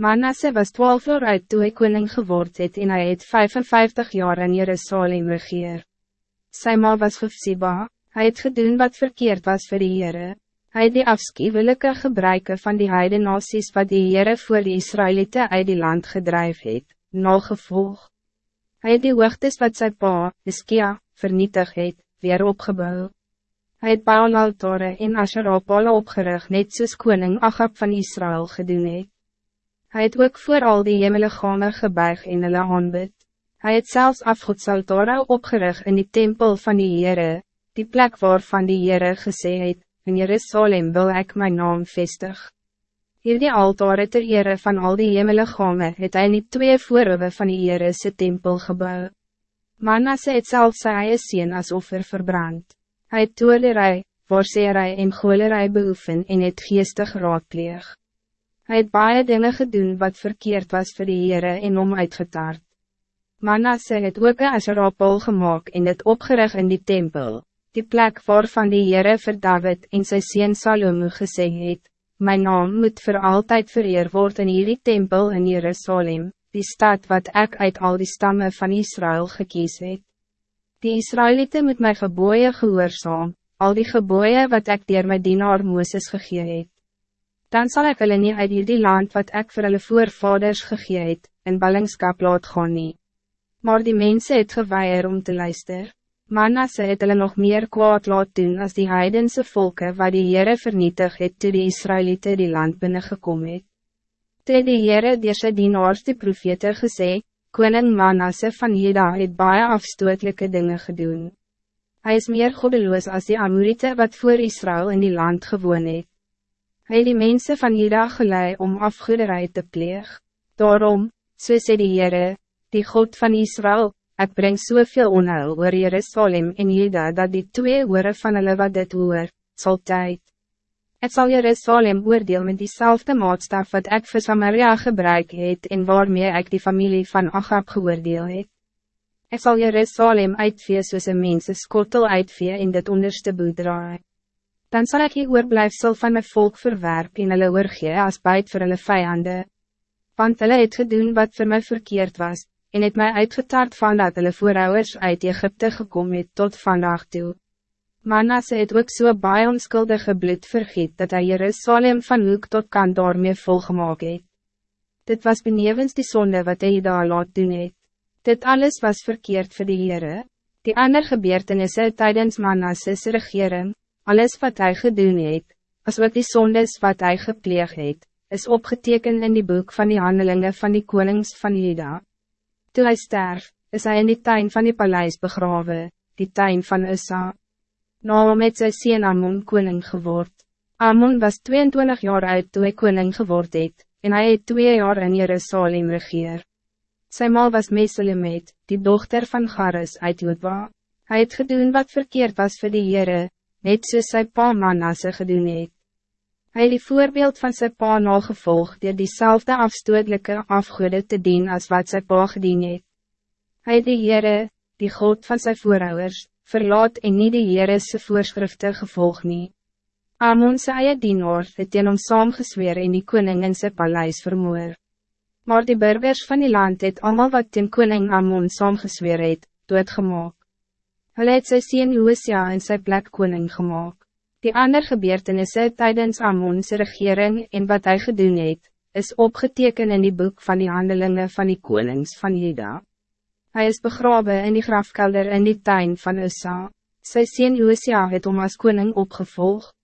Manasse was 12 jaar oud toe hy koning geword het en hy het 55 jaar in Jerusalem regeer. Sy ma was Gifsiba, hy het gedoen wat verkeerd was voor die Heere. Hy het die afschuwelijke gebruiken van die heide nasies wat die Heere voor die Israëlieten uit die land gedrijf het, nagevolg. Hy het die hoogtes wat sy pa, Iskia, vernietig het, weer opgebouw. Hij het Baalaltare en Asherapale opgerig net soos koning Agab van Israël gedoen het. Hy het ook voor al die hemeligame gebuig en hulle aanbid. Hy het selfs afgodsaltare opgerig in die tempel van die Heere, die plek waarvan die Heere gesê het, in Jerusalem wil ik mijn naam vestig. Hier die altare ter Heere van al die hemeligame het hy nie twee voorhoewe van die Heere sy tempel gebouw. Manasse het self sy eie sien as offer verbrand. Hy het toerderij, voorseerij en goolerij beoefen en het geestig raadpleeg. Hy het baie dinge gedoen wat verkeerd was voor die Heere en om uitgetaard. Manasse het ook een asherapol gemaakt en het opgerig in die tempel, die plek waarvan die Heere vir David en sy sien Salomo gesê het, Mijn naam moet voor altijd vereer worden in hierdie tempel in Jerusalem, die stad wat ik uit al die stammen van Israël gekies het. Die Israëlieten moet my geboeie gehoorzaam, al die geboeie wat ik dier my dienaar Mooses gegee het. Dan zal ik hulle nie uit die land wat ik voor hulle voorvaders gegee het, in ballingskap laat gaan nie. Maar die mensen het geweier om te luister. Manasse het hulle nog meer kwaad laat doen als die heidense volken waar die Heere vernietig het toe die Israëlieten die land binnengekom het. Toe die Heere dier sy dienaars die profete gesê, Koning Manasse van Jeda het baie afstootlijke dingen gedaan. Hij is meer goddeloos als die Amorite wat voor Israël in die land gewoon het. Hy die mense van Jeda gelei om afgoederij te pleeg. Daarom, so sê die Heere, die God van Israël, ik breng soveel onheil oor Jerusalem en Jeda dat die twee oore van hulle wat dit hoor, sal tyd. Het zal Jerusalem oordeel met diezelfde maatstaf wat ik voor Samaria gebruik het en waarmee ik die familie van Achab geoordeel het. Ik zal Jerusalem uitvee soos een mense skottel uitvee in dit onderste boedraai. Dan zal ik die oorblijfsel van mijn volk verwerp en hulle oorgee as buit vir hulle vijanden. Want hulle het gedoen wat voor mij verkeerd was, en het mij uitgetart van dat hulle voorouders uit Egypte gekomen het tot vandaag toe. Manasse het ook so baie onskuldige bloed vergiet dat hij Jerusalem van hoek tot kant daarmee volgemaak het. Dit was benevens die zonde wat hij daar laat doen het. Dit alles was verkeerd voor de Heere. Die ander gebeurtenisse tijdens Manasses regering, alles wat hij gedoen het, als wat die zondes wat hij gepleeg het, is opgetekend in die boek van die handelingen van die konings van Juda. Toen hij sterf, is hij in die tuin van die paleis begraven, die tuin van Ussa. Naam het sy sien Amon koning geword. Amon was 22 jaar oud toen hij koning geword het, en hij het twee jaar in Jerusalem regeer. Sy ma was Meselemet, die dochter van Garis uit Joodwa. Hij het gedoen wat verkeerd was voor die Heere, net soos sy pa Manasse gedoen het. Hy die voorbeeld van sy pa nagevolg dier diezelfde afstootlijke afgoede te dien als wat sy pa gedien het. Hy het die Heere, die God van zijn voorouders, verlaat en nie die Heerese voorschriften gevolg nie. Amon sy eie dienaar het teen hom saamgesweer en die koning in sy paleis vermoor. Maar die burgers van die land het allemaal wat teen koning Amon saamgesweer het, doodgemaak. Hulle het sy sien Hosea in sy plek koning gemaakt. Die ander gebeurtenisse tijdens Amon's regering en wat hij gedoen het, is opgeteken in die boek van die handelingen van die konings van Juda. Hij is begraven in die grafkelder in die tuin van Ussa. Sy sien Josia het om as koning opgevolgd.